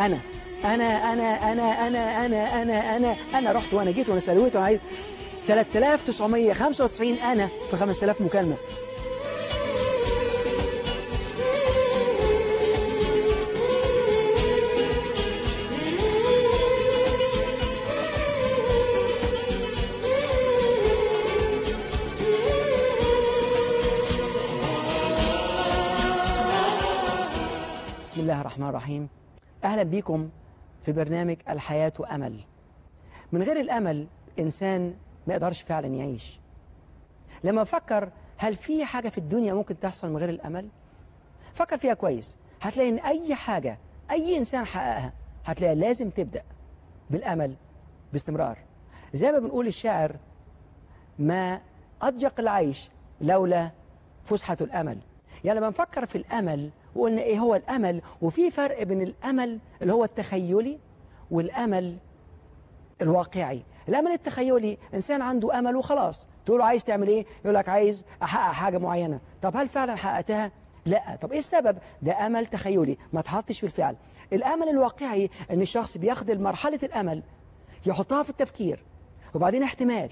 أنا أنا أنا أنا أنا أنا أنا أنا أنا. رحت وأنا جيت وأنا سلويت وأنا عايز 3995 أنا في 5000 مكالمة. بسم الله الرحمن الرحيم. أهلا بكم في برنامج الحياة أمل. من غير الأمل إنسان ما يقدرش فعلا يعيش. لما أفكر هل في حاجة في الدنيا ممكن تحصل من غير الأمل؟ فكر فيها كويس. هتلاقي إن أي حاجة أي إنسان حققها هتلاقي لازم تبدأ بالأمل باستمرار. زي ما بنقول الشاعر ما أضيق العيش لولا فسحة الأمل. يعني لما نفكر في الأمل وقلنا إيه هو الأمل. وفي فرق بين الأمل اللي هو التخيلي والأمل الواقعي. الأمل التخيلي إنسان عنده أمل وخلاص. تقول له عايز تعمل إيه؟ يقول لك عايز أحقق حاجة معينة. طب هل فعلا حققتها؟ لا. طب إيه السبب؟ ده أمل تخيلي ما تحطش في الفعل. الأمل الواقعي إن الشخص بياخد مرحلة الأمل يحطها في التفكير وبعدين احتمال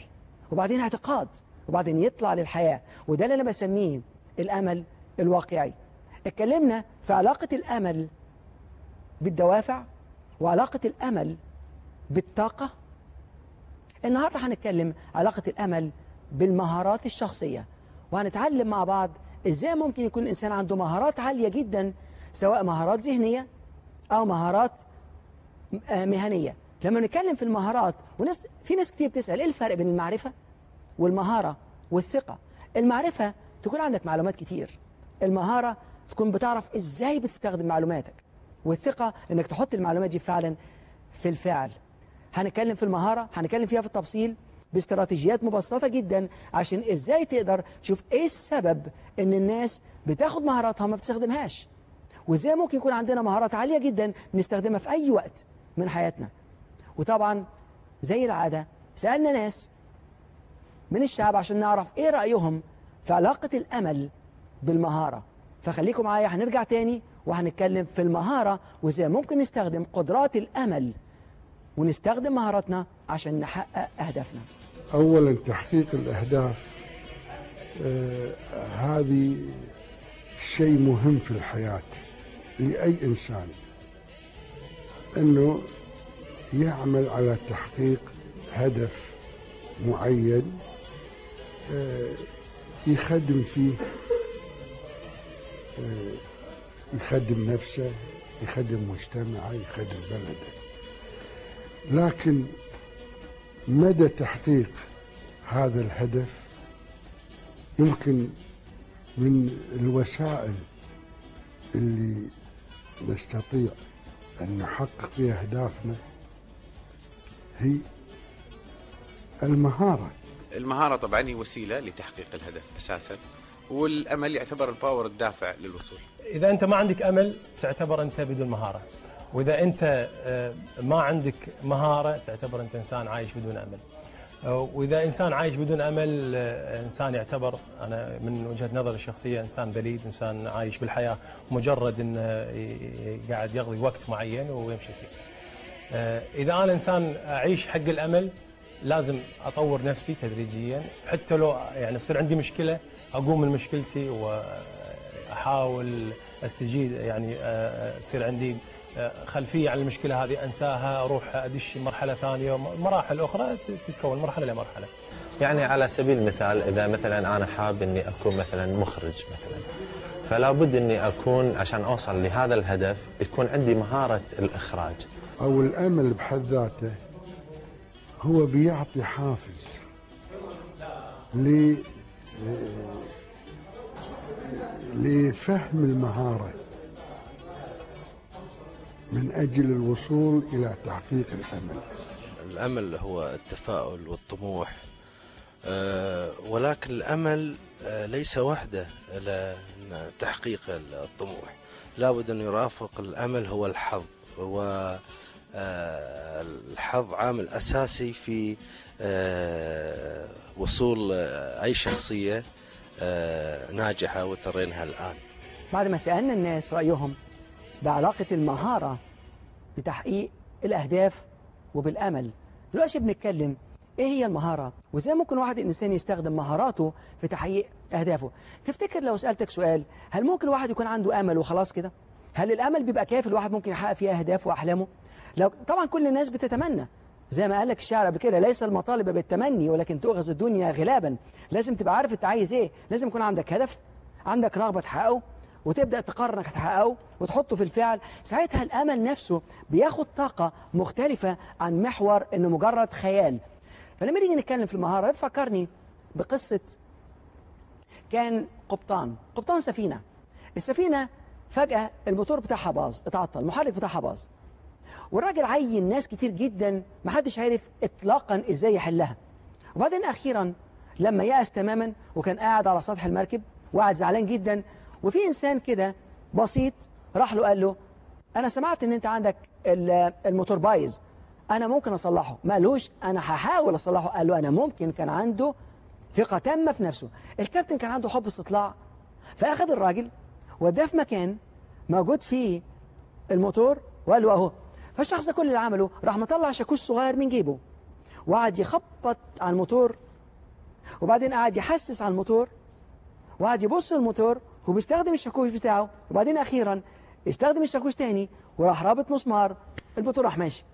وبعدين اعتقاد وبعدين يطلع للحياة. وده اللي أنا بسميه الأمل الواقعي. اتكلمنا في علاقة الأمل بالدوافع وعلاقة الأمل بالطاقة. النهاردة هنتكلم علاقة الأمل بالمهارات الشخصية وهنتعلم مع بعض إزاي ممكن يكون الإنسان عنده مهارات عالية جدا سواء مهارات ذهنية أو مهارات مهنية. لما نتكلم في المهارات وناس في ناس كتير بتسأل إيه الفرق بين المعرفة والمهارة والثقة؟ المعرفة تكون عندك معلومات كتير. المهارة تكون بتعرف إزاي بتستخدم معلوماتك. والثقة إنك تحط المعلومات دي فعلا في الفعل. هنتكلم في المهارة هنتكلم فيها في التفصيل باستراتيجيات مبسطة جدا عشان إزاي تقدر تشوف إيه السبب إن الناس بتاخد مهاراتها ما بتستخدمهاش. وإزاي ممكن يكون عندنا مهارات عالية جدا نستخدمها في أي وقت من حياتنا. وطبعا زي العادة سألنا ناس من الشعب عشان نعرف إيه رأيهم في علاقة الأمل بالمهارة. فخليكم معايا هنرجع تاني وهنتكلم في المهارة وإزاي ممكن نستخدم قدرات الأمل ونستخدم مهاراتنا عشان نحقق أهدافنا. أولا تحقيق الأهداف آه هذه شيء مهم في الحياة لأي إنسان أنه يعمل على تحقيق هدف معين آه يخدم فيه يخدم نفسه يخدم مجتمعه يخدم بلده. لكن مدى تحقيق هذا الهدف يمكن من الوسائل اللي نستطيع أن نحقق فيها أهدافنا هي المهارة. المهارة طبعا هي وسيلة لتحقيق الهدف أساسا. والأمل يعتبر الباور الدافع للوصول. إذا أنت ما عندك أمل تعتبر أنت بدون مهارة. وإذا أنت آه، ما عندك مهارة تعتبر أنت إنسان عايش بدون أمل. آه، وإذا إنسان عايش بدون أمل آه، إنسان يعتبر أنا من وجهة نظري الشخصية إنسان بليد إنسان عايش بالحياة مجرد إنه قاعد يقضي وقت معين ويمشي فيه. إذا أنا إنسان أعيش حق الأمل لازم أطور نفسي تدريجيا حتى لو يعني يصير عندي مشكلة أقوم من مشكلتي وأحاول استجيب يعني يصير عندي خلفية عن المشكلة هذه أنساها أروح أدش مرحلة ثانية مراحل أخرى تتكون مرحلة لمرحله. يعني على سبيل المثال إذا مثلا أنا حاب إني أكون مثلا مخرج مثلا فلا بد إني أكون عشان أوصل لهذا الهدف تكون عندي مهارة الإخراج. أو الأمل بحد ذاته هو بيعطي حافز ل لفهم المهارة من أجل الوصول إلى تحقيق الأمل. الأمل هو التفاؤل والطموح أه ولكن الأمل أه ليس وحده لتحقيق الطموح. لابد أن يرافق الأمل هو الحظ والحظ عامل أساسي في أه وصول أي شخصية ناجحة وترينها الآن. بعد ما سألنا الناس رأيهم بعلاقة المهارة بتحقيق الأهداف وبالأمل. دلوقتي بنتكلم إيه هي المهارة؟ وإزاي ممكن واحد الإنسان يستخدم مهاراته في تحقيق أهدافه؟ تفتكر لو سألتك سؤال هل ممكن الواحد يكون عنده أمل وخلاص كده؟ هل الأمل بيبقى كافي؟ الواحد ممكن يحقق فيه أهدافه وأحلامه؟ لو طبعا كل الناس بتتمنى. زي ما قال لك الشاعر قبل كده ليس المطالب بالتمني ولكن تؤخذ الدنيا غلابا. لازم تبقى عارف أنت عايز إيه. لازم يكون عندك هدف عندك رغبة تحققه وتبدأ تقرر إنك تحققه وتحطه في الفعل. ساعتها الأمل نفسه بياخد طاقة مختلفة عن محور إنه مجرد خيال. فلما نيجي نتكلم في المهارة بتفكرني بقصة كان قبطان. قبطان سفينة. السفينة فجأة الموتور بتاعها باظ اتعطل المحرك بتاعها باظ. والراجل عين ناس كتير جدا محدش عارف اطلاقا إزاي يحلها. وبعدين أخيرا لما يأس تماما وكان قاعد على سطح المركب وقاعد زعلان جدا وفي إنسان كده بسيط راح له قال له أنا سمعت إن أنت عندك ال- الموتور بايظ أنا ممكن أصلحه. ما قالوش أنا هحاول أصلحه. قال له أنا ممكن. كان عنده ثقة تامة في نفسه. الكابتن كان عنده حب استطلاع فأخذ الراجل وداه في مكان موجود فيه الموتور وقال له أهو. فالشخص ده كل اللي عمله راح مطلع شاكوش صغير من جيبه وقعد يخبط على الموتور وبعدين قعد يحسس على الموتور وقعد يبص الموتور وبيستخدم الشاكوش بتاعه وبعدين أخيرا استخدم الشاكوش تاني وراح رابط مسمار الموتور راح ماشي.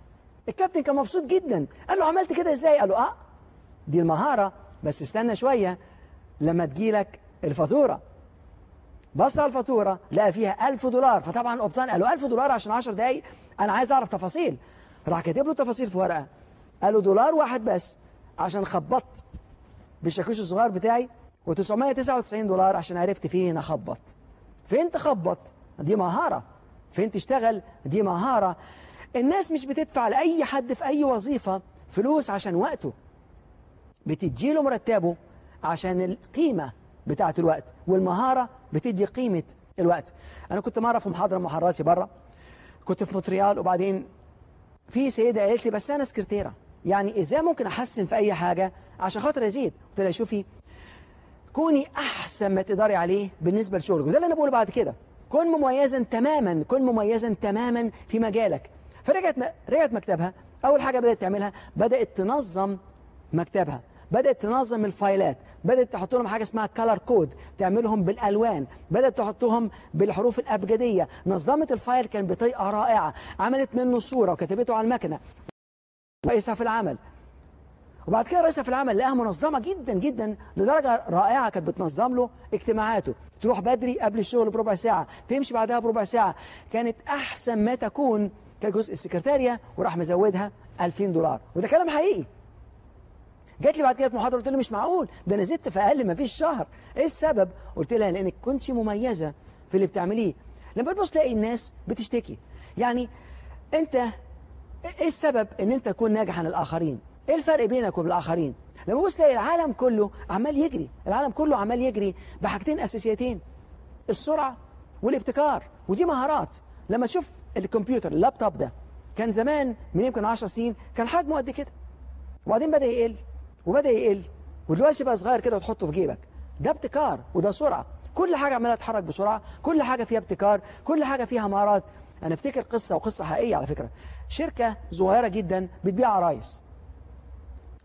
الكابتن كان مبسوط جدا. قال له عملت كده إزاي؟ قال له آه دي المهارة بس استنى شوية لما تجيلك الفاتورة. بص على الفاتورة لقى فيها 1000 دولار. فطبعا قبطان قال له 1000 دولار عشان 10 دقايق؟ أنا عايز أعرف تفاصيل. راح كاتب له تفاصيل في ورقة. قال له دولار واحد بس عشان خبطت بالشاكوش الصغير بتاعي و999 دولار عشان عرفت فين أخبط. فين تخبط؟ دي مهارة. فين تشتغل؟ دي مهارة. الناس مش بتدفع لأي حد في أي وظيفة فلوس عشان وقته. بتديله مرتبه عشان القيمة بتاعة الوقت. والمهارة بتدي قيمة الوقت. أنا كنت مرة في محاضرة محاضراتي بره كنت في مونتريال وبعدين في سيدة قالت لي بس أنا سكرتيرة. يعني إزاي ممكن أحسن في أي حاجة؟ عشان خاطر أزيد. قلت لها شوفي كوني أحسن ما تقدري عليه بالنسبة لشغلك. وده اللي أنا بقوله بعد كده. كن مميزا تماما كن مميزا تماما في مجالك. فرجعت رجعت مكتبها. أول حاجة بدأت تعملها بدأت تنظم مكتبها. بدأت تنظم ال files بدأت تحط لهم حاجة اسمها color code تعملهم بالألوان بدأت تحطهم بالحروف الأبجدية. نظمت ال file كان بطريقة رائعة عملت منه صورة وكتبته على المكنة. رئيسها في العمل. وبعد كده رئيسها في العمل لقاها منظمة جدا جدا لدرجة رائعة كانت بتنظم له اجتماعاته. تروح بدري قبل الشغل بربع ساعة تمشي بعدها بربع ساعة. كانت أحسن ما تكون كجزء السكرتارية وراح مزودها 2000 دولار. وده كلام حقيقي. جات لي بعد كده في محاضرة قلت له مش معقول ده أنا زدت في أقل ما فيش شهر. إيه السبب؟ قلت لها لأنك كنت مميزة في اللي بتعمليه. لما تبص تلاقي الناس بتشتكي. يعني أنت إيه السبب إن أنت تكون ناجح عن الآخرين؟ إيه الفرق بينك وبين الآخرين؟ لما تبص تلاقي العالم كله عمال يجري العالم كله عمال يجري بحاجتين أساسيتين السرعة والابتكار ودي مهارات. لما تشوف الكمبيوتر اللابتوب ده كان زمان من يمكن 10 سنين كان حجمه قد كده. وبعدين بدأ يقل. وبدأ يقل. ودلوقتي بقى صغير كده وتحطه في جيبك. ده ابتكار وده سرعة. كل حاجة عماله تتحرك بسرعة. كل حاجة فيها ابتكار. كل حاجة فيها مهارات. أنا أفتكر قصة وقصة حقيقية على فكرة. شركة صغيرة جدا بتبيع عرايس.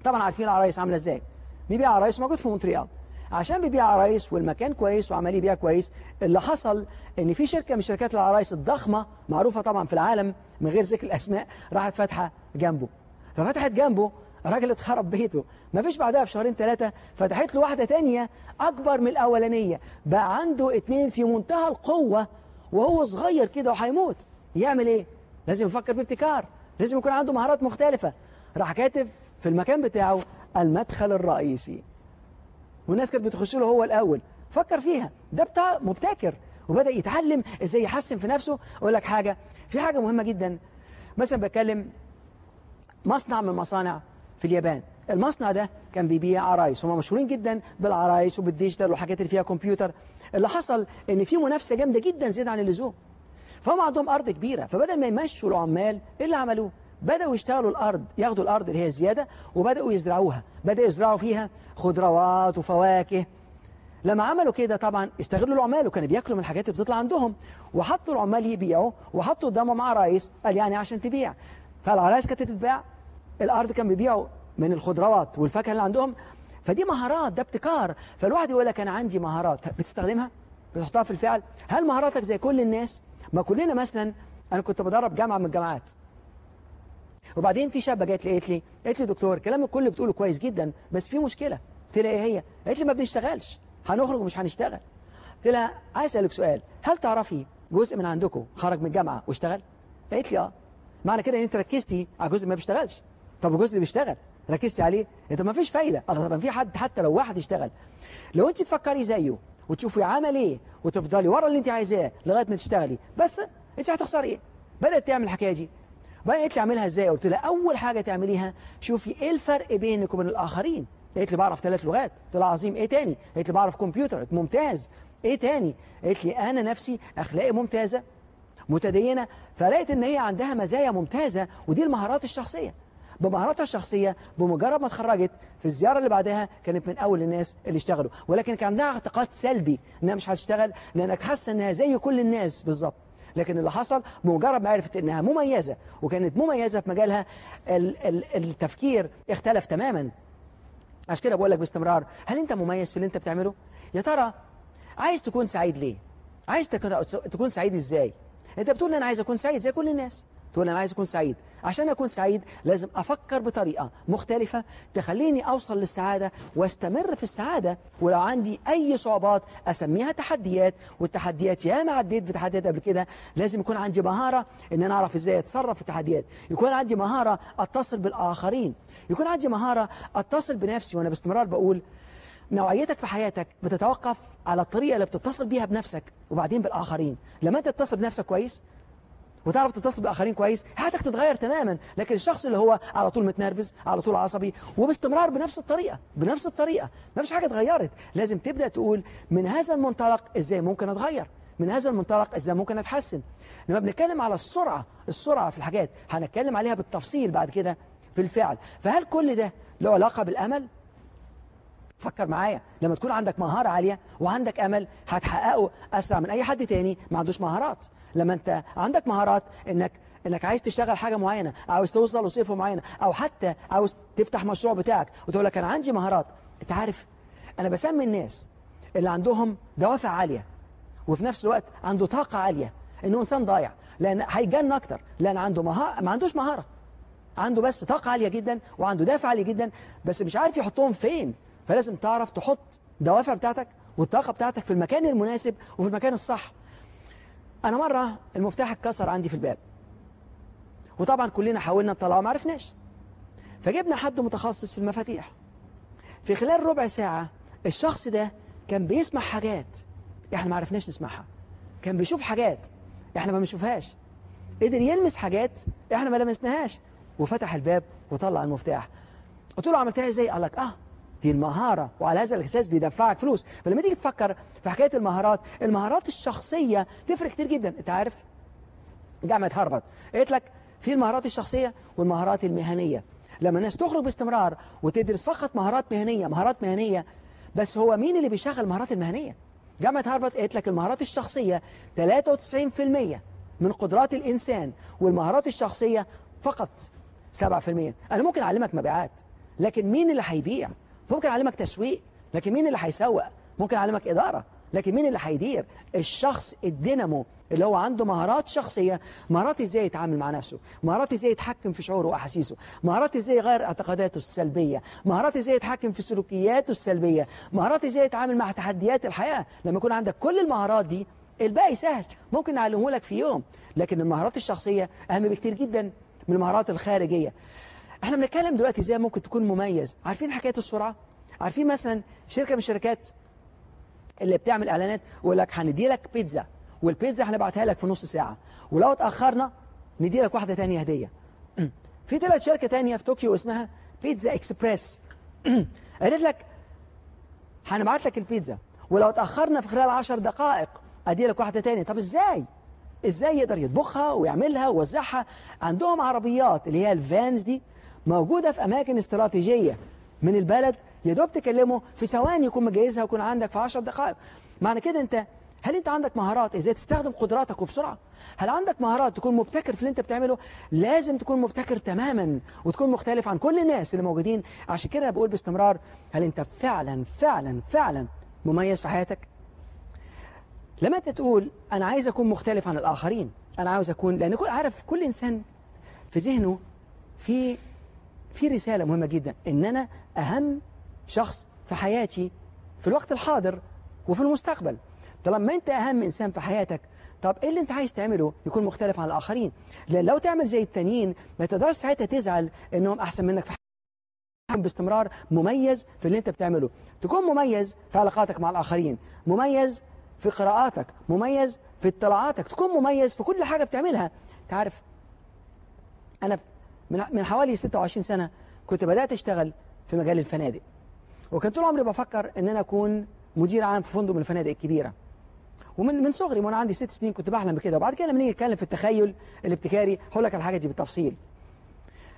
طبعا عارفين العرايس عاملة إزاي. بيبيع عرايس موجود في مونتريال. عشان بيبيع عرايس والمكان كويس وعمال يبيع كويس اللي حصل إن في شركة من شركات العرايس الضخمة معروفة طبعا في العالم من غير ذكر الأسماء راحت فاتحة جنبه. ففتحت جنبه راجل اتخرب بيته. ما فيش بعدها بشهرين ثلاثة فتحت له واحدة تانية أكبر من الأولانية. بقى عنده اتنين في منتهى القوة وهو صغير كده وهيموت. يعمل إيه؟ لازم يفكر بابتكار. لازم يكون عنده مهارات مختلفة. راح كاتب في المكان بتاعه المدخل الرئيسي. والناس كانت بتخش له هو الأول. فكر فيها. ده بتاع مبتكر. وبدأ يتعلم إزاي يحسن في نفسه. أقول لك حاجة. في حاجة مهمة جدا. مثلا بتكلم مصنع من مصانع. في اليابان. المصنع ده كان بيبيع عرايس هم مشهورين جدا بالعرايس وبالديجيتال والحاجات اللي فيها كمبيوتر. اللي حصل إن في منافسة جامدة جدا زيادة عن اللزوم. فهم عندهم أرض كبيرة. فبدل ما يمشوا العمال إيه اللي عملوه؟ بدأوا يشتغلوا الأرض ياخدوا الأرض اللي هي زيادة وبدأوا يزرعوها. بدأوا يزرعوا فيها خضروات وفواكه. لما عملوا كده طبعا استغلوا العمال وكانوا بياكلوا من الحاجات اللي بتطلع عندهم. وحطوا العمال يبيعوا وحطوا قدامهم عرايس. قال يعني عشان تبيع. فالعرايس كانت تتباع. الأرض كان بيبيعوا من الخضروات والفاكهة اللي عندهم. فدي مهارات ده ابتكار. فالواحد يقول لك أنا عندي مهارات. بتستخدمها؟ بتحطها في الفعل. هل مهاراتك زي كل الناس؟ ما كلنا مثلا أنا كنت بدرب جامعة من الجامعات. وبعدين في شابة جت لي قالت لي قالت لي دكتور كلامك كله بتقوله كويس جدا بس في مشكلة. قلت لها إيه هي؟ قالت لي ما بنشتغلش. هنخرج ومش هنشتغل. قلت لها عايز أسألك سؤال. هل تعرفي جزء من عندكم خرج من الجامعة واشتغل؟ قالت لي آه. معنى كده إن أنت ركزتي على جزء ما بيشتغلش. طب الجزء اللي بيشتغل؟ ركزتي عليه؟ انت ما فيش الله طب في حد حتى لو واحد يشتغل. لو انت تفكري زيه وتشوفي عمل إيه وتفضلي ورا اللي انت عايزاه لغاية ما تشتغلي بس انت هتخسري إيه؟ بدأت تعمل الحكاية دي. لي اعملها إزاي؟ قلت لها أول حاجة تعمليها شوفي إيه الفرق بينك وبين الآخرين. قالت لي بعرف ثلاث لغات. قلت لها عظيم. إيه تاني؟ قالت لي بعرف كمبيوتر. ممتاز. إيه تاني؟ قالت لي أنا نفسي أخلاقي ممتازة متدينة فلقيت إن هي عندها مزايا ممتازة ودي المهارات الشخصية. بمهاراتها الشخصية بمجرد ما اتخرجت في الزيارة اللي بعدها كانت من أول الناس اللي اشتغلوا. ولكن كان عندها اعتقاد سلبي إنها مش هتشتغل لأنك حاسة إنها زي كل الناس بالظبط. لكن اللي حصل بمجرد ما عرفت إنها مميزة وكانت مميزة في مجالها ال ال التفكير اختلف تماما. عشان كده بقول لك باستمرار هل أنت مميز في اللي أنت بتعمله؟ يا ترى عايز تكون سعيد ليه؟ عايز تكون تكون سعيد إزاي؟ أنت بتقول أنا عايز أكون سعيد زي كل الناس. تقول أنا عايز أكون سعيد. عشان أكون سعيد لازم أفكر بطريقة مختلفة تخليني أوصل للسعادة وأستمر في السعادة. ولو عندي أي صعوبات أسميها تحديات والتحديات يا ما عديت بتحديات قبل كده لازم يكون عندي مهارة إن أنا أعرف إزاي أتصرف في التحديات. يكون عندي مهارة أتصل بالآخرين. يكون عندي مهارة أتصل بنفسي وأنا باستمرار بقول نوعيتك في حياتك بتتوقف على الطريقة اللي بتتصل بيها بنفسك وبعدين بالآخرين. لما أنت تتصل بنفسك كويس وتعرف تتصل بالآخرين كويس حياتك تتغير تماما. لكن الشخص اللي هو على طول متنرفز على طول عصبي وباستمرار بنفس الطريقة بنفس الطريقة ما فيش حاجة اتغيرت. لازم تبدأ تقول من هذا المنطلق إزاي ممكن أتغير؟ من هذا المنطلق إزاي ممكن أتحسن؟ لما بنتكلم على السرعة السرعة في الحاجات هنتكلم عليها بالتفصيل بعد كده في الفعل. فهل كل ده له علاقة بالأمل؟ فكر معايا. لما تكون عندك مهارة عالية وعندك أمل هتحققه أسرع من أي حد تاني ما عندوش مهارات. لما أنت عندك مهارات إنك إنك عايز تشتغل حاجة معينة عاوز توصل لصفة معينة أو حتى عاوز تفتح مشروع بتاعك وتقول لك أنا عندي مهارات. أنت عارف أنا بسمي الناس اللي عندهم دوافع عالية وفي نفس الوقت عنده طاقة عالية إنه إنسان ضايع. لأن هيجن أكتر. لأن عنده مهارة ما عندوش مهارة. عنده بس طاقة عالية جدا وعنده دافع عالي جدا بس مش عارف يحطهم فين. فلازم تعرف تحط دوافع بتاعتك والطاقة بتاعتك في المكان المناسب وفي المكان الصح. أنا مرة المفتاح اتكسر عندي في الباب. وطبعا كلنا حاولنا نطلعه ما عرفناش. فجبنا حد متخصص في المفاتيح. في خلال ربع ساعة الشخص ده كان بيسمع حاجات إحنا ما عرفناش نسمعها. كان بيشوف حاجات إحنا ما بنشوفهاش. قدر يلمس حاجات إحنا ما لمسناهاش. وفتح الباب وطلع المفتاح. قلت له عملتها إزاي؟ قال لك آه دي المهارة وعلى هذا الأساس بيدفعك فلوس. فلما تيجي تفكر في حكاية المهارات المهارات الشخصية تفرق كتير جدا. أنت عارف جامعة هارفارد قالت لك في المهارات الشخصية والمهارات المهنية. لما الناس تخرج باستمرار وتدرس فقط مهارات مهنية مهارات مهنية بس هو مين اللي بيشغل المهارات المهنية؟ جامعة هارفارد قالت لك المهارات الشخصية 93% من قدرات الإنسان والمهارات الشخصية فقط 7% أنا ممكن أعلمك مبيعات لكن مين اللي هيبيع؟ ممكن أعلمك تسويق لكن مين اللي هيسوق؟ ممكن أعلمك إدارة لكن مين اللي هيدير؟ الشخص الدينامو اللي هو عنده مهارات شخصية. مهارات إزاي يتعامل مع نفسه؟ مهارات إزاي يتحكم في شعوره وأحاسيسه؟ مهارات إزاي يغير اعتقاداته السلبية؟ مهارات إزاي يتحكم في سلوكياته السلبية؟ مهارات إزاي يتعامل مع تحديات الحياة؟ لما يكون عندك كل المهارات دي الباقي سهل. ممكن نعلمه لك في يوم لكن المهارات الشخصية أهم بكتير جدا من المهارات الخارجية. إحنا بنتكلم دلوقتي إزاي ممكن تكون مميز. عارفين حكاية السرعة؟ عارفين مثلا شركة من الشركات اللي بتعمل إعلانات ويقول لك هندي لك بيتزا والبيتزا هنبعتها لك في نص ساعة ولو اتأخرنا ندي لك واحدة تانية هدية. في طلعت شركة تانية في طوكيو اسمها بيتزا إكسبريس. قالت لك هنبعت لك البيتزا ولو اتأخرنا في خلال عشر دقائق ادي لك واحدة تانية. طب إزاي؟ إزاي يقدر يطبخها ويعملها ويوزعها؟ عندهم عربيات اللي هي الفانز دي موجودة في أماكن استراتيجية من البلد. يا دوب تكلمه في ثواني يكون مجهزها ويكون عندك في 10 دقائق. معنى كده أنت هل أنت عندك مهارات؟ إزاي تستخدم قدراتك وبسرعة؟ هل عندك مهارات تكون مبتكر في اللي أنت بتعمله؟ لازم تكون مبتكر تماما وتكون مختلف عن كل الناس اللي موجودين. عشان كده أنا بقول باستمرار هل أنت فعلا فعلا فعلا مميز في حياتك؟ لما أنت تقول أنا عايز أكون مختلف عن الآخرين أنا عاوز أكون لأن كل عارف كل إنسان في ذهنه في في رسالة مهمة جدا إن أنا أهم شخص في حياتي في الوقت الحاضر وفي المستقبل. طالما أنت أهم إنسان في حياتك طب إيه اللي أنت عايز تعمله يكون مختلف عن الآخرين؟ لأن لو تعمل زي التانيين ما تقدرش ساعتها تزعل إنهم أحسن منك في حياتك. باستمرار مميز في اللي أنت بتعمله. تكون مميز في علاقاتك مع الآخرين مميز في قراءاتك مميز في اطلاعاتك تكون مميز في كل حاجة بتعملها. تعرف أنا من من حوالي 26 سنة كنت بدأت أشتغل في مجال الفنادق. وكان طول عمري بفكر إن أنا أكون مدير عام في فندق من الفنادق الكبيرة. ومن من صغري وأنا عندي ست سنين كنت بحلم بكده. وبعد كده لما نيجي نتكلم في التخيل الابتكاري هقول لك على الحاجة دي بالتفصيل.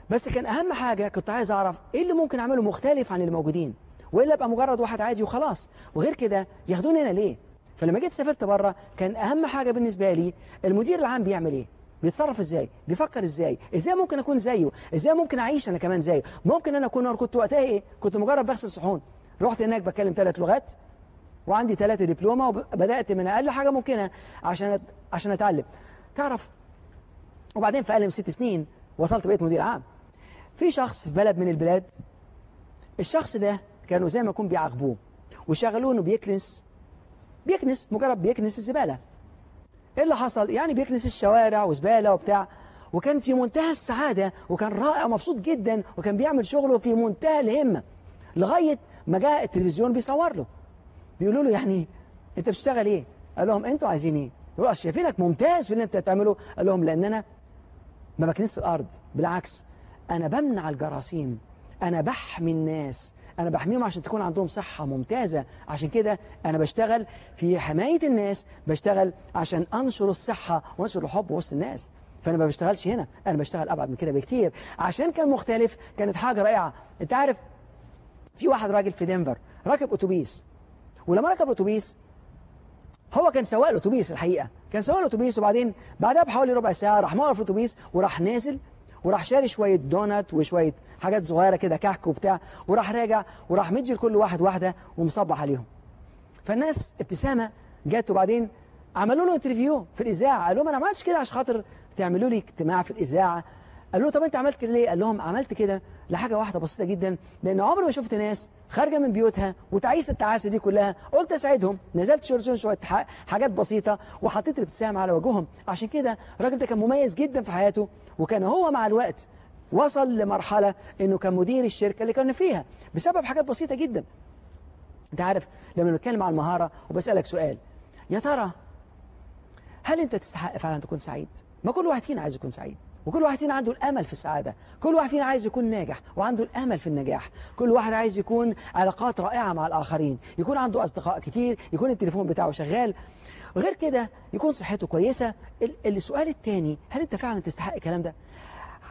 بس كان أهم حاجة كنت عايز أعرف إيه اللي ممكن أعمله مختلف عن اللي موجودين وإلا أبقى مجرد واحد عادي وخلاص. وغير كده ياخدوني أنا ليه؟ فلما جيت سافرت بره كان أهم حاجة بالنسبة لي المدير العام بيعمل إيه؟ بيتصرف إزاي؟ بيفكر إزاي؟ إزاي ممكن أكون زيه؟ إزاي ممكن أعيش أنا كمان زيه؟ ممكن أنا أكون كنت وقتها إيه؟ كنت مجرد بغسل صحون. رحت هناك بتكلم ثلاث لغات وعندي ثلاثة دبلومة وبدأت من أقل حاجة ممكنة عشان عشان أتعلم. تعرف وبعدين في أقل من ست سنين وصلت بقيت مدير عام. في شخص في بلد من البلاد الشخص ده كانوا زي ما يكون بيعاقبوه وشغلوه إنه بيكنس بيكنس مجرد بيكنس الزبالة. إيه اللي حصل؟ يعني بيكنس الشوارع وزبالة وبتاع. وكان في منتهى السعادة وكان رائع ومبسوط جدا وكان بيعمل شغله في منتهى الهمة. لغاية ما جاء التلفزيون بيصور له. بيقولوا له يعني أنت بتشتغل إيه؟ قال لهم أنتوا عايزين إيه؟ أصل شايفينك ممتاز في اللي أنت بتعمله. قال لهم لأن أنا ما بكنس الأرض. بالعكس أنا بمنع الجراثيم. أنا بحمي الناس. أنا بحميهم عشان تكون عندهم صحة ممتازة. عشان كده أنا بشتغل في حماية الناس بشتغل عشان أنشر الصحة وأنشر الحب وسط الناس. فأنا ما بشتغلش هنا أنا بشتغل أبعد من كده بكتير. عشان كان مختلف كانت حاجة رائعة. أنت عارف في واحد راجل في دنفر راكب أتوبيس. ولما ركب الأتوبيس هو كان سواق الأتوبيس الحقيقة. كان سواق الأتوبيس وبعدين بعدها بحوالي ربع ساعة راح موقف الأتوبيس وراح نازل وراح شاري شوية دونات وشوية حاجات صغيرة كده كحك وبتاع وراح راجع وراح مدي لكل واحد واحدة ومصبح عليهم. فالناس ابتسامة جت وبعدين عملوا له انترفيو في الإذاعة. قال لهم أنا ما عملتش كده عشان خاطر تعملوا لي اجتماع في الإذاعة. قال له طب أنت عملت كده ليه؟ قال لهم عملت كده لحاجة واحدة بسيطة جدا لأن عمري ما شفت ناس خارجة من بيوتها وتعيس التعاسة دي كلها. قلت اساعدهم نزلت شرطون شوية ح- حاجات بسيطة وحطيت الابتسامه على وجوههم. عشان كده الراجل ده كان مميز جدا في حياته وكان هو مع الوقت وصل لمرحلة إنه كان مدير الشركة اللي كان فيها بسبب حاجات بسيطة جدا. أنت عارف لما نتكلم عن المهارة وبسألك سؤال يا ترى هل أنت تستحق فعلا تكون سعيد؟ ما كل واحد فينا عايز يكون سعيد. وكل واحد فينا عنده الأمل في السعادة. كل واحد فينا عايز يكون ناجح وعنده الأمل في النجاح. كل واحد عايز يكون علاقات رائعة مع الآخرين. يكون عنده أصدقاء كتير يكون التليفون بتاعه شغال. غير كده يكون صحته كويسة. ال- السؤال الثاني هل انت فعلا تستحق الكلام ده؟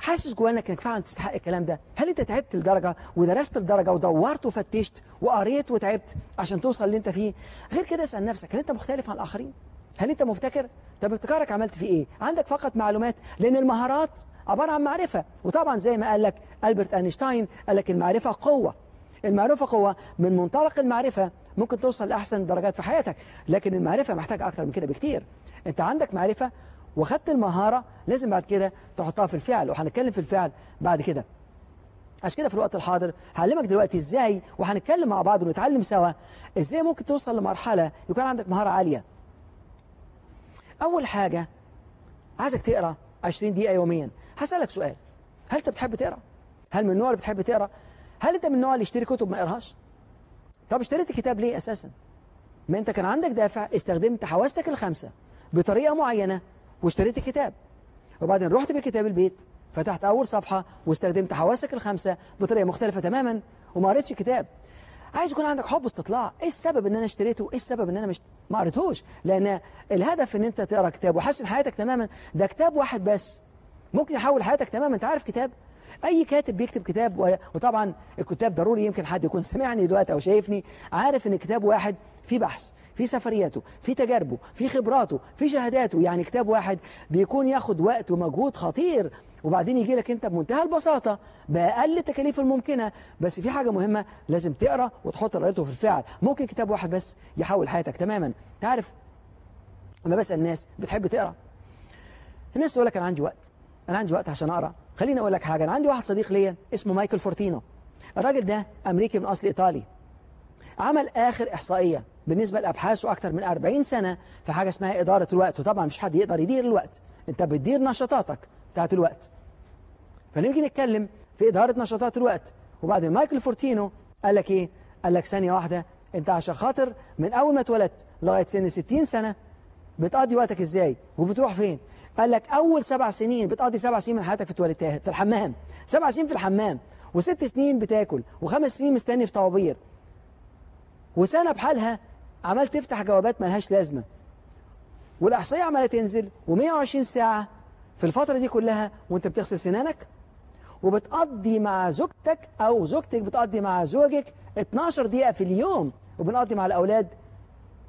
حاسس جواك انك فعلا تستحق الكلام ده. هل انت تعبت لدرجة ودرست لدرجة ودورت وفتشت وقريت وتعبت عشان توصل اللي انت فيه؟ غير كده اسأل نفسك هل انت مختلف عن الآخرين؟ هل انت مبتكر؟ طب ابتكارك عملت فيه إيه؟ عندك فقط معلومات لأن المهارات عبارة عن معرفة. وطبعا زي ما قال لك ألبرت أينشتاين قال لك المعرفة قوة. المعرفة قوة من منطلق المعرفة ممكن توصل لأحسن درجات في حياتك لكن المعرفة محتاجة أكتر من كده بكتير. أنت عندك معرفة وخدت المهارة لازم بعد كده تحطها في الفعل. وهنتكلم في الفعل بعد كده. عشان كده في الوقت الحاضر هعلمك دلوقتي إزاي وهنتكلم مع بعض ونتعلم سوا إزاي ممكن توصل لمرحلة يكون عندك مهارة عالية. أول حاجة عايزك تقرأ 20 دقيقة يوميا هسألك سؤال هل أنت بتحب تقرأ؟ هل من النوع اللي بتحب تقرأ؟ هل أنت من النوع اللي يشتري كتب ما يقراهاش؟ طب اشتريت كتاب ليه أساسا؟ ما أنت كان عندك دافع استخدمت حواستك الخمسة بطريقة معينة واشتريت الكتاب وبعدين رحت بكتاب البيت فتحت أول صفحة واستخدمت حواسك الخمسة بطريقة مختلفة تماما وما قريتش كتاب عايز يكون عندك حب استطلاع إيه السبب إن أنا اشتريته؟ إيه السبب إن أنا مش ما قريتهوش؟ لأن الهدف إن أنت تقرأ كتاب وحسن حياتك تماما ده كتاب واحد بس. ممكن يحول حياتك تماما. أنت عارف كتاب؟ أي كاتب بيكتب كتاب وطبعا الكتاب ضروري يمكن حد يكون سمعني دلوقتي أو شايفني. عارف إن كتاب واحد في بحث في سفرياته في تجاربه في خبراته في شهاداته. يعني كتاب واحد بيكون ياخد وقت ومجهود خطير. وبعدين يجي لك انت بمنتهى البساطة بأقل التكاليف الممكنة. بس في حاجة مهمة لازم تقرأ وتحط قراءته في الفعل. ممكن كتاب واحد بس يحول حياتك تماما. تعرف لما بسأل الناس بتحب تقرأ؟ الناس تقول لك أنا عندي وقت. أنا عندي وقت عشان أقرأ. خليني أقول لك حاجة. أنا عندي واحد صديق ليا اسمه مايكل فورتينو. الراجل ده أمريكي من أصل إيطالي. عمل آخر إحصائية بالنسبة لأبحاثه أكتر من 40 سنة في حاجة اسمها إدارة الوقت. وطبعا مش حد يقدر يدير الوقت. أنت بتدير نشاطاتك. بتاعت الوقت. فنيجي نتكلم في اداره نشاطات الوقت. وبعدين مايكل فورتينو قال لك إيه؟ قال لك ثانية واحدة أنت عشان خاطر من أول ما اتولدت لغاية سن 60 سنة بتقضي وقتك إزاي؟ وبتروح فين؟ قال لك أول سبع سنين بتقضي سبع سنين من حياتك في التواليتات في الحمام. سبع سنين في الحمام. وست سنين بتاكل. وخمس سنين مستني في طوابير. وسنة بحالها عمال تفتح جوابات ملهاش لازمة. والأحصائية عمالة تنزل و120 ساعة في الفترة دي كلها وانت بتغسل سنانك وبتقضي مع زوجتك أو زوجتك بتقضي مع زوجك 12 دقيقة في اليوم وبنقضي مع الأولاد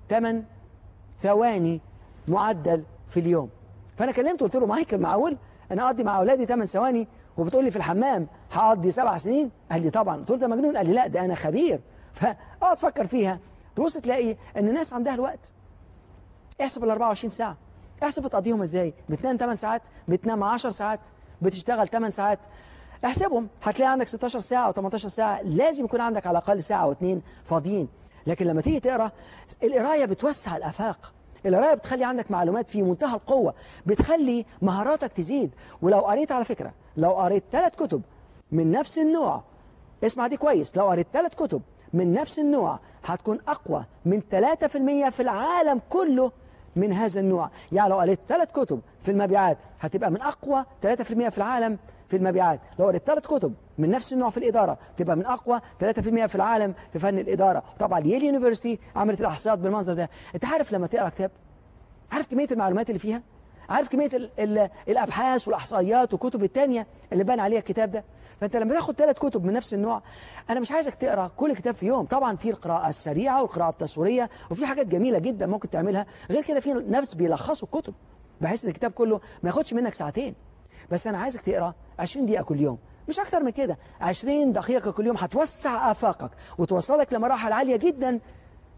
8 ثواني معدل في اليوم. فأنا كلمته قلت له مايكل معقول أنا أقضي مع أولادي 8 ثواني وبتقول لي في الحمام هقضي سبع سنين؟ قال لي طبعا. قلت له ده مجنون. قال لي لا ده أنا خبير. فأقعد تفكر فيها. تبص تلاقي إن الناس عندها الوقت. احسب ال 24 ساعة. احسب بتقضيهم إزاي؟ بتنام 8 ساعات بتنام 10 ساعات بتشتغل 8 ساعات. احسبهم. هتلاقي عندك 16 ساعة أو 18 ساعة. لازم يكون عندك على الأقل ساعة أو اتنين فاضيين. لكن لما تيجي تقرأ القراية بتوسع الآفاق. القراية بتخلي عندك معلومات في منتهى القوة. بتخلي مهاراتك تزيد. ولو قريت على فكرة لو قريت ثلاث كتب من نفس النوع اسمع دي كويس لو قريت ثلاث كتب من نفس النوع هتكون أقوى من 3% في العالم كله من هذا النوع. يعني لو قريت ثلاث كتب في المبيعات. هتبقى من أقوى 3% في العالم في المبيعات. لو قريت ثلاث كتب من نفس النوع في الإدارة تبقى من أقوى 3% في العالم في فن الإدارة. طبعا ييل يونيفرسيتي عملت الإحصائيات بالمنظر ده. أنت عارف لما تقرأ كتاب؟ عارف كمية المعلومات اللي فيها؟ عارف كمية ال ال الأبحاث والإحصائيات والكتب التانية اللي بان عليها الكتاب ده؟ فأنت لما تاخد ثلاث كتب من نفس النوع أنا مش عايزك تقرأ كل كتاب في يوم. طبعا في القراءة السريعة والقراءة التصويرية وفي حاجات جميلة جدا ممكن تعملها. غير كده في ناس بيلخصوا الكتب بحيث إن الكتاب كله ما ياخدش منك ساعتين. بس أنا عايزك تقرأ 20 دقيقة كل يوم. مش أكتر من كده. 20 دقيقة كل يوم هتوسع آفاقك وتوصلك لمراحل عالية جدا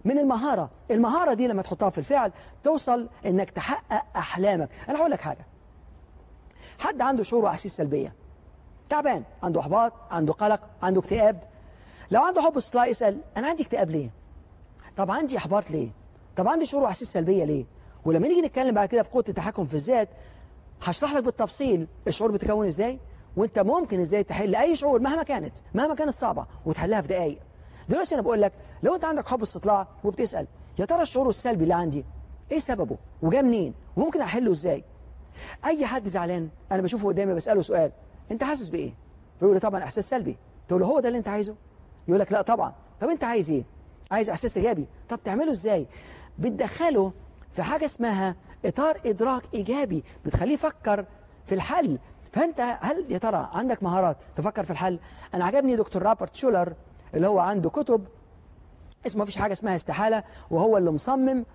من المهارة. المهارة دي لما تحطها في الفعل توصل إنك تحقق أحلامك. أنا هقول لك حاجة. حد عنده شعور واحاسيس سلبية. تعبان. عنده إحباط. عنده قلق. عنده اكتئاب. لو عنده حب استطلاع يسأل أنا عندي اكتئاب ليه؟ طب عندي إحباط ليه؟ طب عندي شعور واحاسيس سلبية ليه؟ ولما نيجي نتكلم بعد كده في قوة التحكم في الذات هشرح لك بالتفصيل الشعور بيتكون إزاي وأنت ممكن إزاي تحل أي شعور مهما كانت مهما كانت صعبة وتحلها في دقايق. دلوقتي أنا بقول لك لو أنت عندك حب استطلاع وبتسأل يا ترى الشعور السلبي اللي عندي إيه سببه؟ وجا منين؟ وممكن أحله إزاي؟ أي حد زعلان أنا بشوفه قدامي بسأله سؤال أنت حاسس بإيه؟ فيقول لي طبعا إحساس سلبي. تقول له هو ده اللي أنت عايزه؟ يقول لك لا طبعا. طب أنت عايز إيه؟ عايز إحساس إيجابي. طب تعمله إزاي؟ بتدخله في حاجة اسمها إطار إدراك إيجابي بتخليه يفكر في الحل. فأنت هل يا ترى عندك مهارات تفكر في الحل؟ أنا عجبني دكتور رابرت شولر اللي هو عنده كتب اسمه مفيش حاجة اسمها استحالة وهو اللي مصمم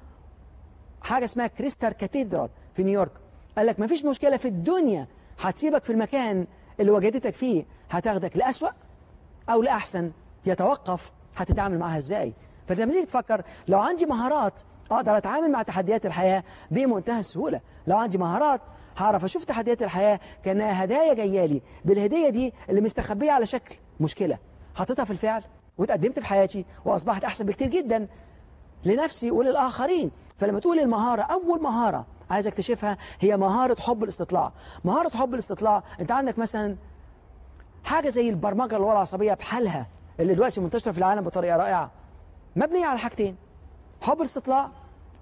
حاجة اسمها Crystal Cathedral في نيويورك. قال لك مفيش مشكلة في الدنيا هتسيبك في المكان اللي وجدتك فيه هتاخدك لأسوأ أو لأحسن يتوقف هتتعامل معاها إزاي. فلما تيجي تفكر لو عندي مهارات أقدر أتعامل مع تحديات الحياة بمنتهى السهولة. لو عندي مهارات هعرف أشوف تحديات الحياة كأنها هدايا جاية لي بالهدية دي اللي مستخبية على شكل مشكلة. حطيتها في الفعل وتقدمت في حياتي وأصبحت أحسن بكتير جدا لنفسي وللآخرين. فلما تقول المهارة أول مهارة عايز أكتشفها هي مهارة حب الاستطلاع. مهارة حب الاستطلاع أنت عندك مثلا حاجة زي البرمجة اللغة العصبية بحالها اللي دلوقتي منتشرة في العالم بطريقة رائعة. مبنية على حاجتين حب الاستطلاع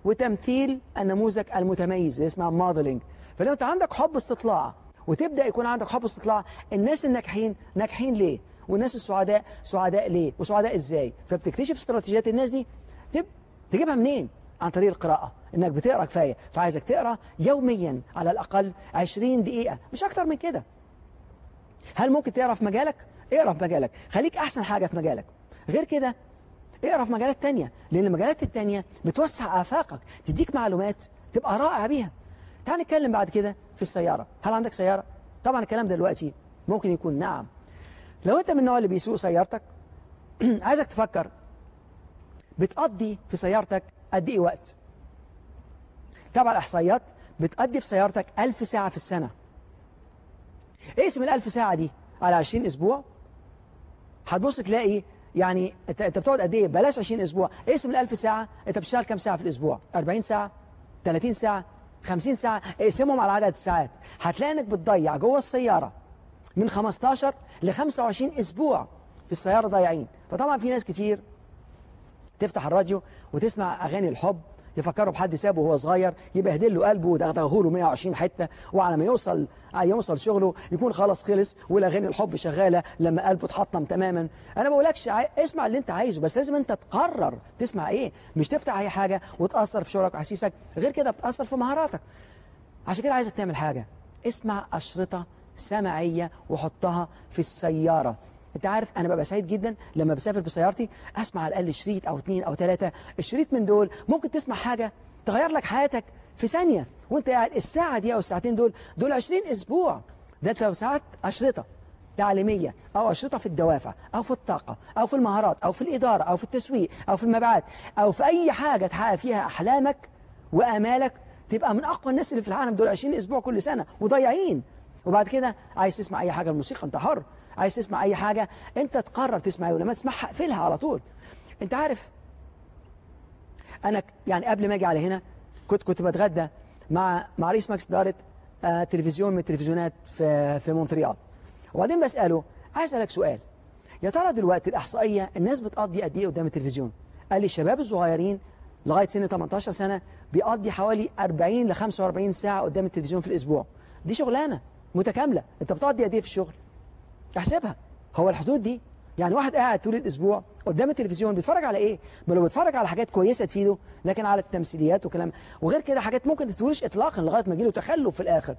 وتمثيل النموذج المتميز اللي اسمها موديلنج فلو أنت عندك حب استطلاع وتبدأ يكون عندك حب استطلاع الناس الناجحين ناجحين ليه؟ والناس السعداء سعداء ليه؟ وسعداء إزاي؟ فبتكتشف استراتيجيات الناس دي. تجيبها منين؟ عن طريق القراءة إنك بتقرأ كفاية. فعايزك تقرأ يوميا على الأقل 20 دقيقة مش أكتر من كده. هل ممكن تقرأ في مجالك؟ اقرأ في مجالك. خليك أحسن حاجة في مجالك. غير كده اقرأ في مجالات تانية لأن المجالات التانية بتوسع آفاقك تديك معلومات تبقى رائع بيها. تعال نتكلم بعد كده في السيارة. هل عندك سيارة؟ طبعا الكلام دلوقتي ممكن يكون نعم. لو انت من النوع اللي بيسوق سيارتك عايزك تفكر بتقضي في سيارتك قد إيه وقت؟ طبعا الاحصائيات بتقضي في سيارتك 1000 ساعة في السنة. اقسم ال 1000 ساعة دي على 20 أسبوع. هتبص تلاقي يعني انت انت بتقعد قد إيه؟ بلاش 20 أسبوع. اقسم ال 1000 ساعة انت بتشتغل كام ساعة في الأسبوع؟ 40 ساعة 30 ساعة 50 ساعة. اقسمهم على عدد الساعات. هتلاقي انك بتضيع جوه السيارة من 15 ل 25 أسبوع في السيارة ضايعين. فطبعا في ناس كتير تفتح الراديو وتسمع أغاني الحب يفكروا بحد سابه وهو صغير يبهدل له قلبه ودغدغه له 120 حتة وعلى ما يوصل يوصل شغله يكون خلاص خلص والأغاني الحب شغالة لما قلبه اتحطم تماما. أنا ما بقولكش. اسمع اللي انت عايزه بس لازم انت تقرر تسمع إيه. مش تفتح أي حاجة وتأثر في شغلك واحاسيسك غير كده بتأثر في مهاراتك. عشان كده عايزك تعمل حاجة اسمع أشرطة سمعية وحطها في السيارة. انت عارف أنا ببقى سعيد جدا لما بسافر بسيارتي اسمع على الأقل شريط أو اثنين أو ثلاثة الشريط من دول ممكن تسمع حاجة تغير لك حياتك في ثانية. وانت قاعد الساعة دي أو الساعتين دول دول 20 أسبوع. ده انت ساعات أشرطة تعليمية أو أشرطة في الدوافع أو في الطاقة أو في المهارات أو في الإدارة أو في التسويق أو في المبيعات أو في أي حاجة تحقق فيها أحلامك وآمالك تبقى من أقوى الناس اللي في العالم دول 20 أسبوع كل سنة وضايعين. وبعد كده عايز تسمع أي حاجة الموسيقى أنت حر. عايز تسمع أي حاجة أنت تقرر تسمع إيه ولما تسمعها اقفلها على طول. أنت عارف أنا ك- يعني قبل ما أجي على هنا كنت كنت بتغدى مع مع رئيس ماكس دارت آه تلفزيون من التلفزيونات في في مونتريال. وبعدين بسأله عايز أسألك سؤال. يا ترى دلوقتي الأحصائية الناس بتقضي قد إيه قدام التلفزيون؟ قال لي الشباب الصغيرين لغاية سن 18 سنة بيقضي حوالي 40 ل 45 ساعة قدام التلفزيون في الأسبوع. دي شغلانة. متكاملة. انت بتقضي قد إيه في الشغل؟ احسبها. هو الحدود دي؟ يعني واحد قاعد طول الأسبوع قدام التلفزيون بيتفرج على إيه؟ ما لو بيتفرج على حاجات كويسة تفيده لكن على التمثيليات وكلام. وغير كده حاجات ممكن تتولش اطلاقا لغاية ما يجيله تخلف في الآخر.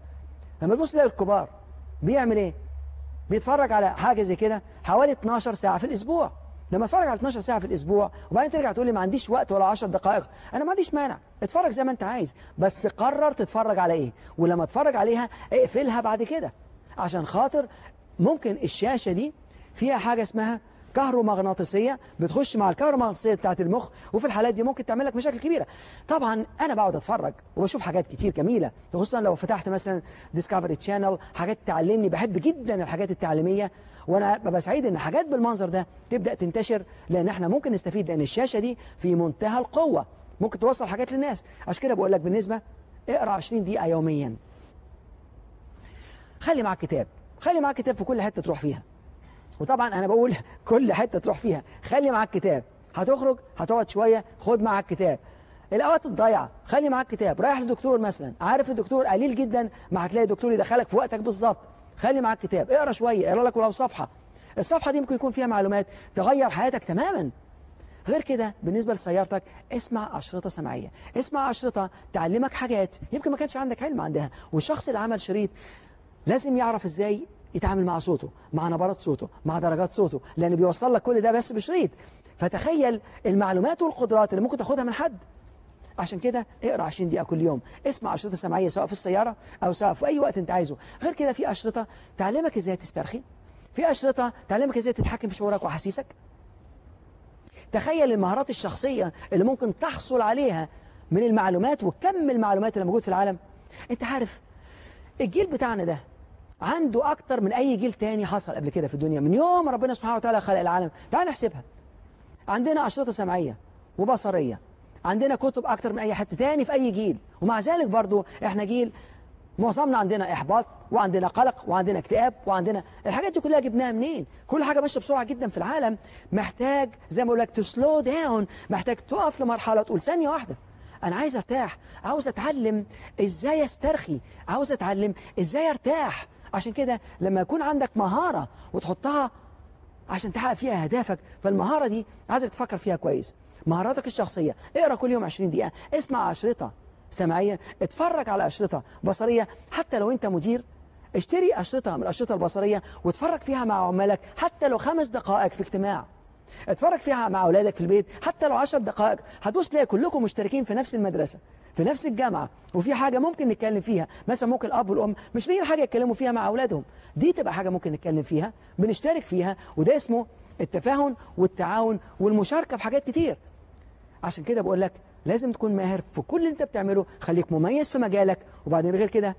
لما تبص تلاقي الكبار بيعمل إيه؟ بيتفرج على حاجة زي كده حوالي 12 ساعة في الأسبوع. لما اتفرج على 12 ساعة في الأسبوع وبعدين ترجع تقول لي ما عنديش وقت ولا 10 دقائق. أنا ما عنديش مانع. اتفرج زي ما أنت عايز. بس قرر تتفرج على إيه؟ ولما تتفرج عليها اقفلها بعد كده. عشان خاطر ممكن الشاشة دي فيها حاجة اسمها كهرومغناطيسية بتخش مع الكهرومغناطيسية بتاعت المخ وفي الحالات دي ممكن تعمل لك مشاكل كبيرة. طبعا أنا بقعد أتفرج وبشوف حاجات كتير جميلة خصوصا لو فتحت مثلا Discovery Channel حاجات تعلمني بحب جدا الحاجات التعليمية وأنا ببقى سعيد إن حاجات بالمنظر ده تبدأ تنتشر لأن إحنا ممكن نستفيد لأن الشاشة دي في منتهى القوة. ممكن توصل حاجات للناس. عشان كده بقول لك بالنسبة اقرأ 20 دقيقة يوميا. خلي معاك كتاب. خلي معاك كتاب في كل حتة تروح فيها. وطبعا أنا بقول كل حتة تروح فيها. خلي معاك كتاب. هتخرج هتقعد شوية خد معاك كتاب. الأوقات الضايعة. خلي معاك كتاب. رايح لدكتور مثلا. عارف الدكتور قليل جدا ما هتلاقي دكتور يدخلك في وقتك بالظبط. خلي معاك كتاب. اقرأ شوية. اقرأ لك ولو صفحة. الصفحة دي ممكن يكون فيها معلومات تغير حياتك تماما. غير كده بالنسبة لسيارتك اسمع أشرطة سمعية. اسمع أشرطة تعلمك حاجات. يمكن ما كانش عندك علم عندها. والشخص اللي عمل شريط لازم يعرف إزاي يتعامل مع صوته مع نبرات صوته مع درجات صوته لأن بيوصل لك كل ده بس بشريط. فتخيل المعلومات والقدرات اللي ممكن تاخدها من حد. عشان كده اقرأ 20 دقيقة كل يوم. اسمع أشرطة سمعية سواء في السيارة أو سواء في أي وقت أنت عايزه. غير كده في أشرطة تعلمك إزاي تسترخي؟ في أشرطة تعلمك إزاي تتحكم في شعورك وأحاسيسك؟ تخيل المهارات الشخصية اللي ممكن تحصل عليها من المعلومات وكم المعلومات اللي موجود في العالم. أنت عارف الجيل بتاعنا ده عنده أكتر من أي جيل تاني حصل قبل كده في الدنيا. من يوم ربنا سبحانه وتعالى خلق العالم تعال نحسبها. عندنا أشرطة سمعية وبصرية عندنا كتب أكتر من أي حد تاني في أي جيل. ومع ذلك برضو إحنا جيل معظمنا عندنا إحباط وعندنا قلق وعندنا اكتئاب وعندنا الحاجات دي كلها جبناها منين؟ كل حاجة ماشية بسرعة جدا في العالم. محتاج زي ما بقول لك تسلو داون محتاج تقف لمرحلة تقول ثانية واحدة. أنا عايز أرتاح عاوز أتعلم إزاي أسترخي عاوز أتعلم إزاي أرتاح. عشان كده لما يكون عندك مهارة وتحطها عشان تحقق فيها أهدافك فالمهارة دي عايزك تفكر فيها كويس. مهاراتك الشخصية اقرأ كل يوم 20 دقيقة اسمع أشرطة سمعية اتفرج على أشرطة بصرية حتى لو أنت مدير اشتري أشرطة من الأشرطة البصرية واتفرج فيها مع عمالك حتى لو خمس دقائق في اجتماع. اتفرج فيها مع أولادك في البيت حتى لو عشر دقائق هتبص تلاقي كلكم مشتركين في نفس المدرسة. في نفس الجامعة وفي حاجة ممكن نتكلم فيها. مثلا ممكن الأب والأم مش لاقيين حاجة يتكلموا فيها مع أولادهم. دي تبقى حاجة ممكن نتكلم فيها بنشترك فيها وده اسمه التفاهم والتعاون والمشاركة في حاجات كتير. عشان كده بقول لك لازم تكون ماهر في كل اللي انت بتعمله خليك مميز في مجالك وبعدين غير كده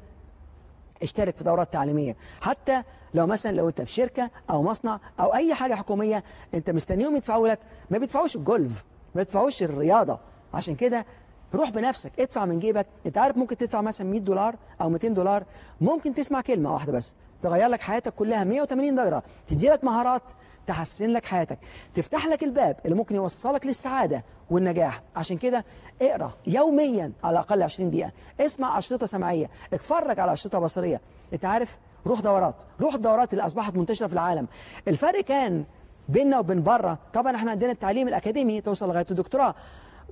اشترك في دورات تعليمية. حتى لو مثلا لو انت في شركة أو مصنع أو أي حاجة حكومية انت مستنيهم يدفعوا لك. ما بيدفعوش الجولف ما بيدفعوش الرياضة. عشان كده روح بنفسك ادفع من جيبك. انت عارف ممكن تدفع مثلا 100 دولار أو 200 دولار ممكن تسمع كلمة واحدة بس تغير لك حياتك كلها 180 درجة تدي لك مهارات تحسن لك حياتك. تفتح لك الباب اللي ممكن يوصلك للسعادة والنجاح. عشان كده اقرأ يوميا على الأقل 20 دقيقة. اسمع أشرطة سمعية. اتفرج على أشرطة بصرية. انت عارف روح دورات. روح الدورات اللي أصبحت منتشرة في العالم. الفرق كان بيننا وبين بره. طبعا إحنا عندنا التعليم الأكاديمي توصل لغاية الدكتوراه.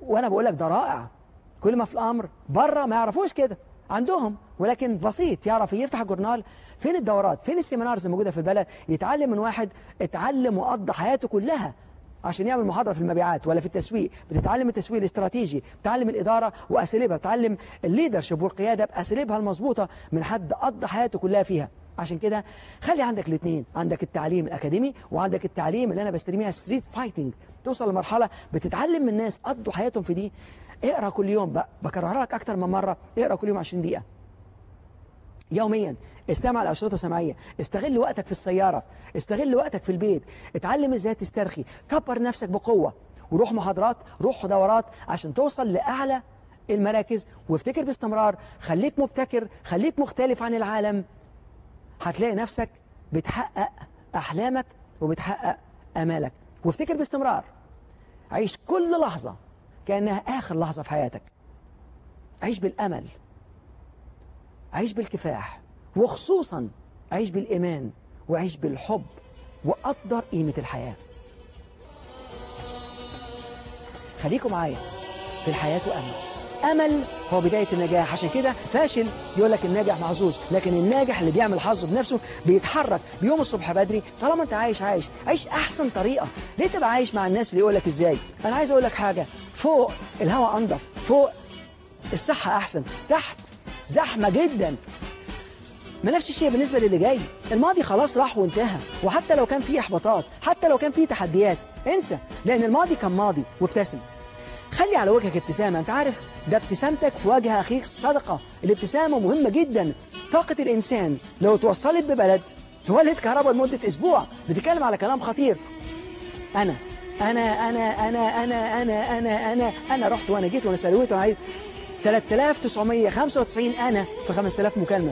وأنا بقول لك ده رائع. كل ما في الأمر بره ما يعرفوش كده. عندهم ولكن بسيط يعرف يفتح الجورنال فين الدورات؟ فين ال seminars الموجودة في البلد؟ يتعلم من واحد اتعلم وقضى حياته كلها عشان يعمل محاضرة في المبيعات ولا في التسويق. بتتعلم التسويق الاستراتيجي بتتعلم الإدارة وأساليبها بتتعلم ال leadership والقيادة بأساليبها المظبوطة من حد قضى حياته كلها فيها. عشان كده خلي عندك الاثنين عندك التعليم الأكاديمي وعندك التعليم اللي أنا بسميها street fighting توصل لمرحلة بتتعلم من ناس قضوا حياتهم في دي. اقرأ كل يوم بقى بكررها لك أكتر من مرة. اقرأ كل يوم 20 دقيقة. يوميا. استمع لأشرطة سمعية. استغل وقتك في السيارة. استغل وقتك في البيت. اتعلم إزاي تسترخي. كبر نفسك بقوة. وروح محاضرات روح دورات عشان توصل لأعلى المراكز. وافتكر باستمرار. خليك مبتكر. خليك مختلف عن العالم. هتلاقي نفسك بتحقق أحلامك وبتحقق أمالك. وافتكر باستمرار. عيش كل لحظة كأنها آخر لحظة في حياتك. عيش بالأمل. عيش بالكفاح. وخصوصا عيش بالإيمان وعيش بالحب وقدر قيمة الحياة. خليكم معايا في الحياة أمل أمل. هو بداية النجاح. عشان كده فاشل يقول لك الناجح محظوظ لكن الناجح اللي بيعمل حظه بنفسه بيتحرك بيوم الصبح بدري. طالما انت عايش عايش عيش أحسن طريقة. ليه تبقى عايش مع الناس اللي يقول لك إزاي؟ أنا عايز أقول لك حاجة. فوق الهواء أنضف. فوق الصحة أحسن. تحت زحمة جدا. ما نفس الشيء بالنسبة للي جاي. الماضي خلاص راح وانتهى. وحتى لو كان فيه إحباطات حتى لو كان فيه تحديات انسى. لأن الماضي كان ماضي وابتسم. خلي على وجهك ابتسامة. أنت عارف ده ابتسامتك في وجه أخيك صدقة. الابتسامة مهمة جدا. طاقة الإنسان لو توصلت ببلد تولد كهرباء لمدة أسبوع. بتتكلم على كلام خطير. أنا أنا أنا أنا أنا أنا أنا أنا أنا رحت وأنا جيت وأنا سلويت وأنا عايز 3995 أنا في 5000 مكالمة.